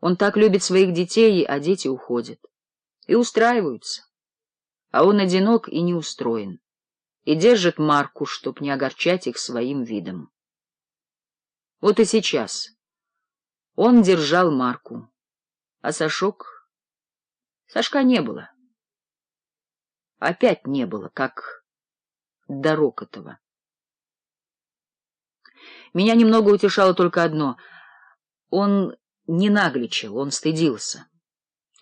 Он так любит своих детей, а дети уходят. И устраиваются. А он одинок и не устроен. И держит марку, чтоб не огорчать их своим видом. Вот и сейчас. Он держал марку. А Сашок... Сашка не было. Опять не было, как дорог этого. Меня немного утешало только одно. Он не нагличил, он стыдился.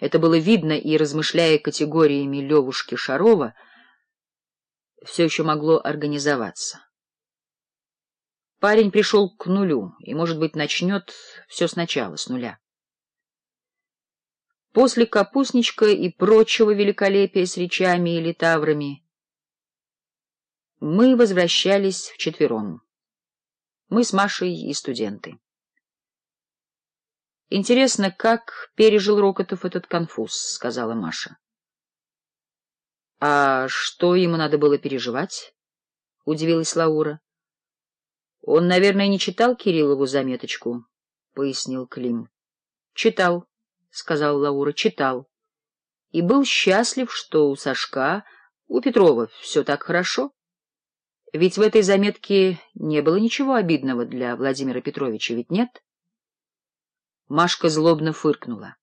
Это было видно, и, размышляя категориями Левушки Шарова, все еще могло организоваться. Парень пришел к нулю, и, может быть, начнет все сначала, с нуля. После капустничка и прочего великолепия с речами или таврами мы возвращались вчетвером. Мы с Машей и студенты. Интересно, как пережил Рокотов этот конфуз, — сказала Маша. — А что ему надо было переживать? — удивилась Лаура. — Он, наверное, не читал Кириллову заметочку, — пояснил Клим. — Читал, — сказал Лаура, — читал. И был счастлив, что у Сашка, у Петрова все так хорошо. Ведь в этой заметке не было ничего обидного для Владимира Петровича, ведь нет? — Машка злобно фыркнула.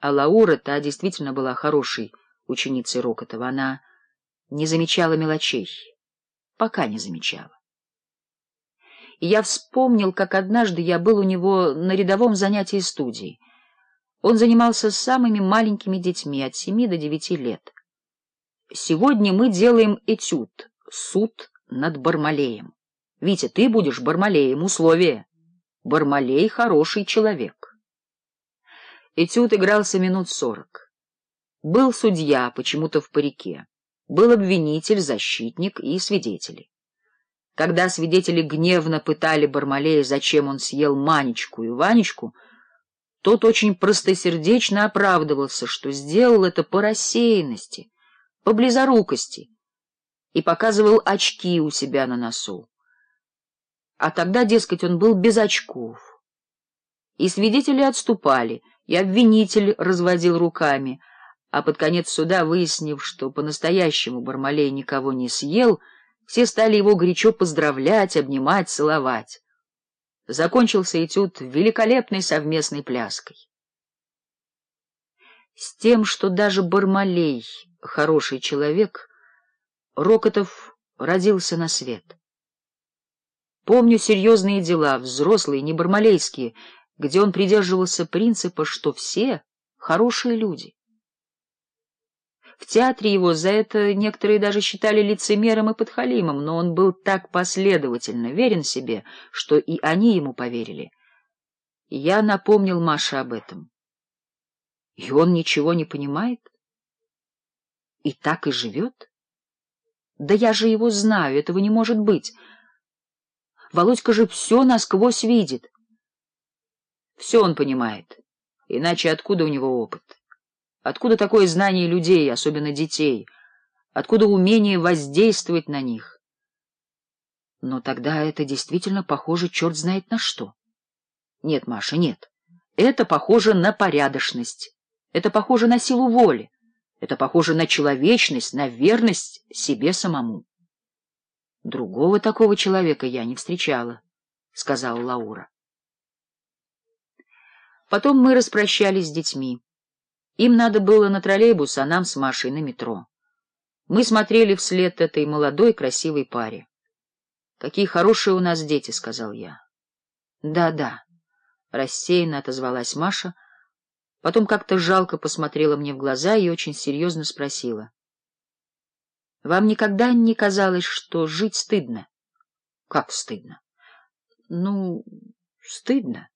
А Лаура-то действительно была хорошей ученицей Рокотова. Она не замечала мелочей. Пока не замечала. И я вспомнил, как однажды я был у него на рядовом занятии студии. Он занимался с самыми маленькими детьми от семи до девяти лет. Сегодня мы делаем этюд, суд над Бармалеем. Витя, ты будешь Бармалеем, условие. Бармалей хороший человек. Этюд игрался минут сорок. Был судья почему-то в парике, был обвинитель, защитник и свидетели. Когда свидетели гневно пытали Бармалея, зачем он съел Манечку и Ванечку, тот очень простосердечно оправдывался, что сделал это по рассеянности, по близорукости, и показывал очки у себя на носу а тогда, дескать, он был без очков. И свидетели отступали, и обвинитель разводил руками, а под конец суда, выяснив, что по-настоящему Бармалей никого не съел, все стали его горячо поздравлять, обнимать, целовать. Закончился этюд великолепной совместной пляской. С тем, что даже Бармалей — хороший человек, Рокотов родился на свет — Помню серьезные дела, взрослые, не бармалейские, где он придерживался принципа, что все хорошие люди. В театре его за это некоторые даже считали лицемером и подхалимом, но он был так последовательно верен себе, что и они ему поверили. Я напомнил Маше об этом. И он ничего не понимает? И так и живет? Да я же его знаю, этого не может быть. Володька же все насквозь видит. Все он понимает. Иначе откуда у него опыт? Откуда такое знание людей, особенно детей? Откуда умение воздействовать на них? Но тогда это действительно похоже черт знает на что. Нет, Маша, нет. Это похоже на порядочность. Это похоже на силу воли. Это похоже на человечность, на верность себе самому. — Другого такого человека я не встречала, — сказала Лаура. Потом мы распрощались с детьми. Им надо было на троллейбус, а нам с Машей на метро. Мы смотрели вслед этой молодой красивой паре. — Какие хорошие у нас дети, — сказал я. «Да, — Да-да, — рассеянно отозвалась Маша, потом как-то жалко посмотрела мне в глаза и очень серьезно спросила. Вам никогда не казалось, что жить стыдно? Как стыдно? Ну, стыдно.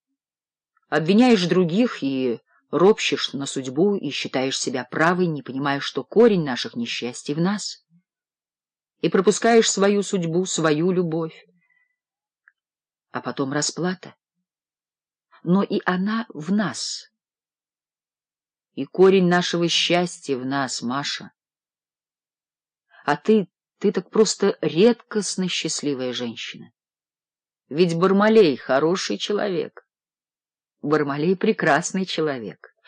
Обвиняешь других и ропщешь на судьбу, и считаешь себя правой, не понимая, что корень наших несчастий в нас. И пропускаешь свою судьбу, свою любовь. А потом расплата. Но и она в нас. И корень нашего счастья в нас, Маша а ты, ты так просто редкостно счастливая женщина. Ведь Бармалей хороший человек. Бармалей прекрасный человек.